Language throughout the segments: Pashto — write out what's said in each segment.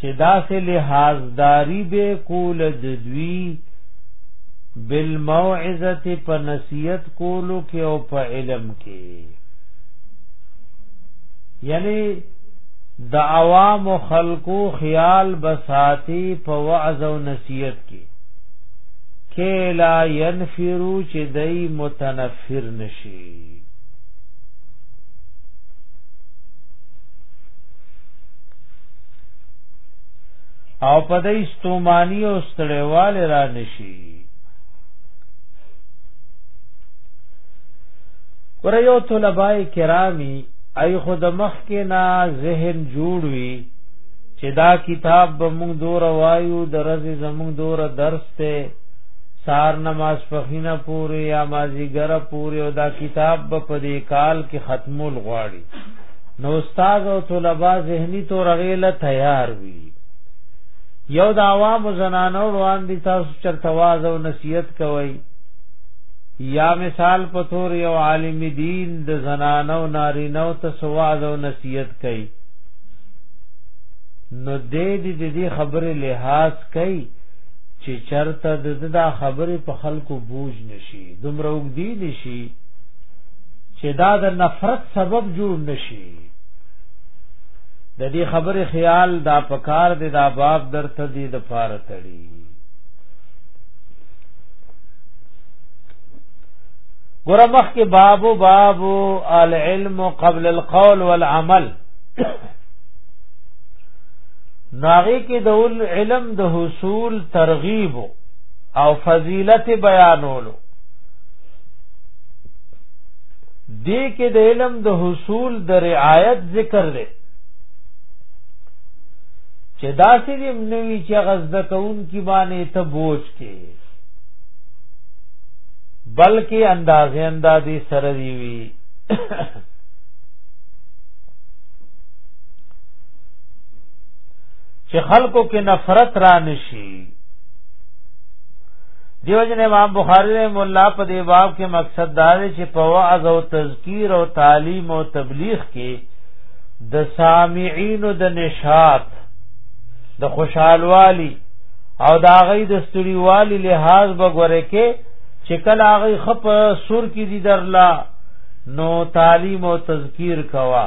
چې داسې لحاظداری به کول د دوی بالموعظه په نصیحت کولو کې او په علم کې یعنی د عوام او خلقو خیال بساتی په وعظ او نصیحت کې کې لا ينفرو چې دای متنفر نشي او په دې استومانی او ستړیواله را نشي ور یو طلبای کرامی ای خود مخ کې نا ذهن جوړ وی چې دا کتاب به موږ دور وایو درځي زموږ دور درس ته سار نماز پخینه پوری یا مازیګر پوری او دا کتاب به په دې کال کې ختمول غواړي نو استاد او طلبه ذهني تو رغیله تیار وي یو د عوام زنانو روان دي تاسو چرته واز او نصیحت کوي یا مثال په تور یو عالم دین د زنانو نارینو ته سواز او نصیحت کوي نو دې دې دې خبره لحاظ کوي چې چرته د دا خبرې په خلکو بوج نشي دومره وګدي نشي چې دا د نفرت سبب جوړ نشي د دې خبرې خیال دا پکار دی دا باب درته دی د پاره تړي ګور مخ کې باب باب العلم قبل القول والعمل ناغي کې د علم د حصول ترغیب او فضیلت بیانولو دې کې د علم د حصول د رعایت ذکر دی چې داسې دې منوي چې غزد کون کی باندې ته بوج کې بلکې اندازې اندازې سره دی وی چې خلکو کې نفرت را نشي دیو جن امام بخاری رحم الله په دی باب کې مقصد دا دی چې په وعظ او تذکیر او تعلیم او تبلیغ کې د سامعین او د نشاط د خوشحالوالی او د هغه د ستړیوالي لحاظ به غوړې کې چې کله هغه خپ سور کې دي درلا نو تعلیم او تذکیر کوا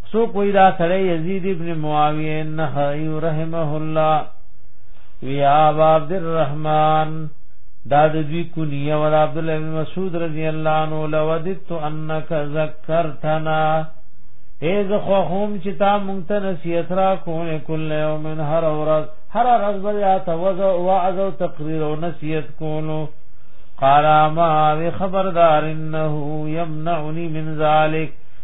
سو کوئی دا سړی یزید ابن معاویه نحی رحمه الله وی اب عبد الرحمن دا د دوی کنیه ور عبد الله بن مسعود رضی الله عنه لودت انک ذکرتنا اے ز خو هم چې تا مونږ ته نصیحت را کوې کل یوم هر ورځ هر ورځ بل یا توز او عز او تقریر او نصیحت کولو قال ما خبردار انه يمنعني من ذلك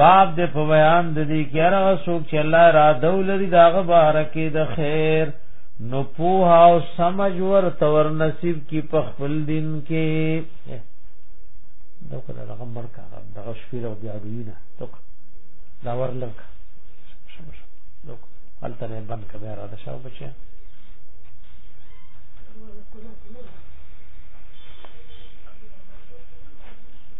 باب د په بیان د دې کې هغه څوک چې الله را دولري داغه بارکه د خیر نو پوه او سمج ور تور نصیب کی په خپل دین کې دا کله هغه مرکه دغه شپیر او بیا دوینه توک دا ورلک لوک الته نه بند کبه را ده شاو بچیا Thank you.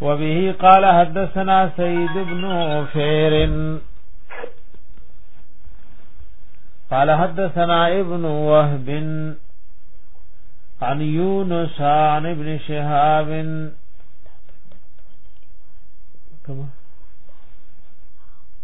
وبه قال حدثنا سيد بن عفير قال حدثنا ابن وهب عن يونس عن ابن شهاب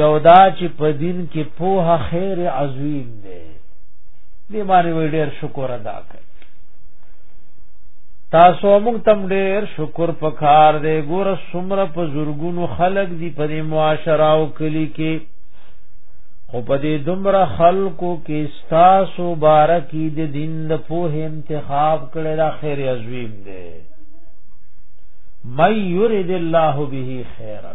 یو دا چې په دین کې پوها خیر عظیم دی دې باندې وی ډیر شکر ادا کړ تاسو موږ تم ډیر شکر پکار دی ګور سمره په زورګونو خلق دی په دې معاشره او کلی کې خو په دې دومره خلقو کې تاسو بارکی د دین د پوه انتخاب کړي دا خیر عظیم دی مَن یرید الله به خیرًا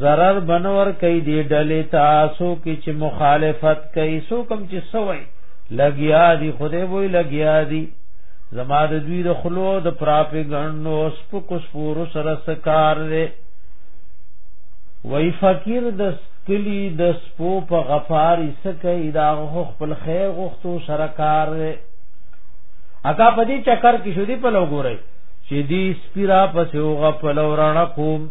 zarar بنور کوي دی ډلې تاسو کې چې مخالفت کوي سو کم چې سوي لګیا دي خدای وې لګیا دي زما د دوی د خلو د پراپګنو سپکو سپور سره سکار دی وای فقیر د کلی د سپو په غفاری سکه دا خپل خیر غختو سره کار دی اګه په دې چکر کې شو دی په لوګورای چې دی سپیرا پسې وغه په لورانه کوم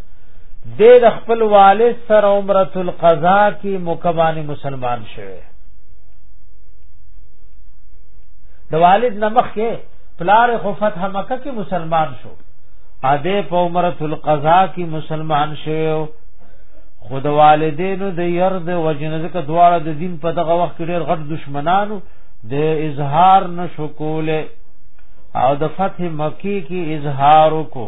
د د خپل والد سره عمره القضا کې مکمانه مسلمان شوه د والد نمخ کې پلار خو فتح مکه کې مسلمان شو ا دې په عمره القضا کې مسلمان شوه خود والدینو د يرد وجنه ځکه دواړه د دین په دغه وخت کې ډېر غټ دشمنانو د اظهار نشو کوله او د فتح مکی کې اظهار کو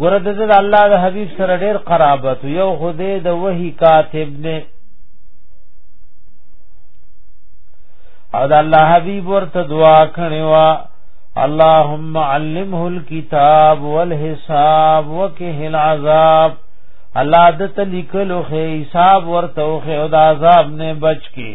ګوره د د الله د حبیب سره ډیر قرابت یو خدای د وحی کاتب نه او د الله حبیب ورته دعا کړي وا اللهم علمه الكتاب والحساب وکه العذاب الله د تلیکلو خې حساب ورته او خې او د عذاب نه بچ کی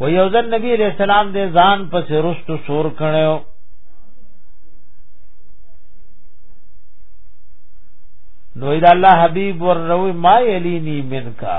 و یو ځل نبی علیہ السلام دې ځان پس رستو سور کړو نو اذا الله حبیب وروي ما یلینی منکا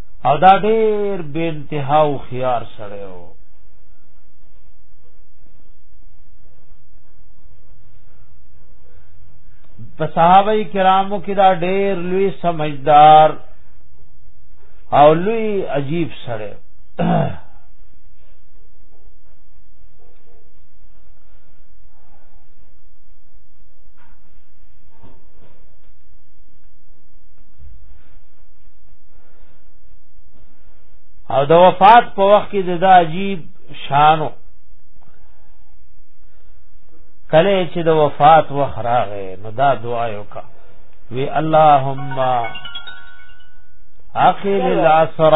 او دا ډېر بے انتها او خيار سره یو په صحابه کرامو کې دا ډېر لوی سمجدار او لوی عجیب سره او د وفات په وخت کې د عجیب شانو کله چې د وفات وخت راغی نو دا دعا یو کا وی اللهم اخر العصر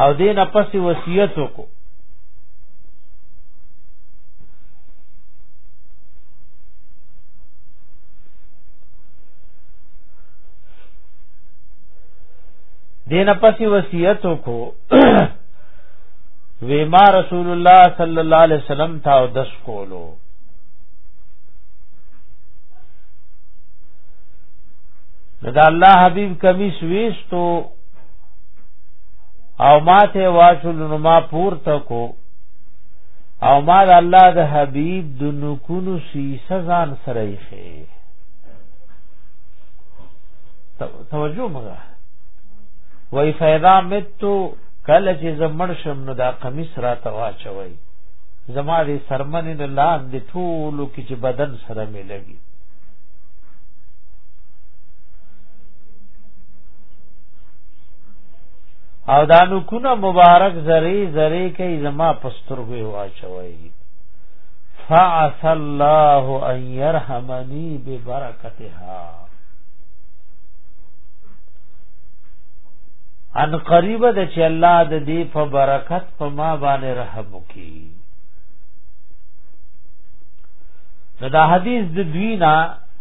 او دې نه پس وصیت کو دې نه پس وصیت کو وی ما رسول الله صلی الله علیه وسلم تا او دس کولو نو دا الله حبیب کمیس ویستو او ما ته واچول نو ما پورته کو او ما د الله د حبیب د نکونو سی سزان سره یې توجه مګه وای فیضا متو کله چې زمړ شم نو دا قمیص را تواچوي زما دې سرمنې نه لاندې ټولو کې چې بدن سره مې لګي او دا نو کونه مبارک زری زری کوي زما پسترګو واچوي فعس الله ان يرحمني ببرکتها ان قریب د چې الله د دې په برکت په ما باندې رحم وکي دا حدیث د دوی نه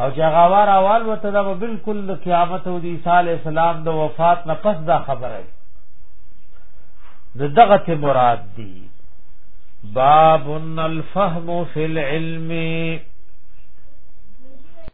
او چې هغه وار اول وته دا بالکل د قیامت او د عیسی علی السلام د وفات نه پس دا خبره ده دغه ته مراد دی باب الفهم فی العلم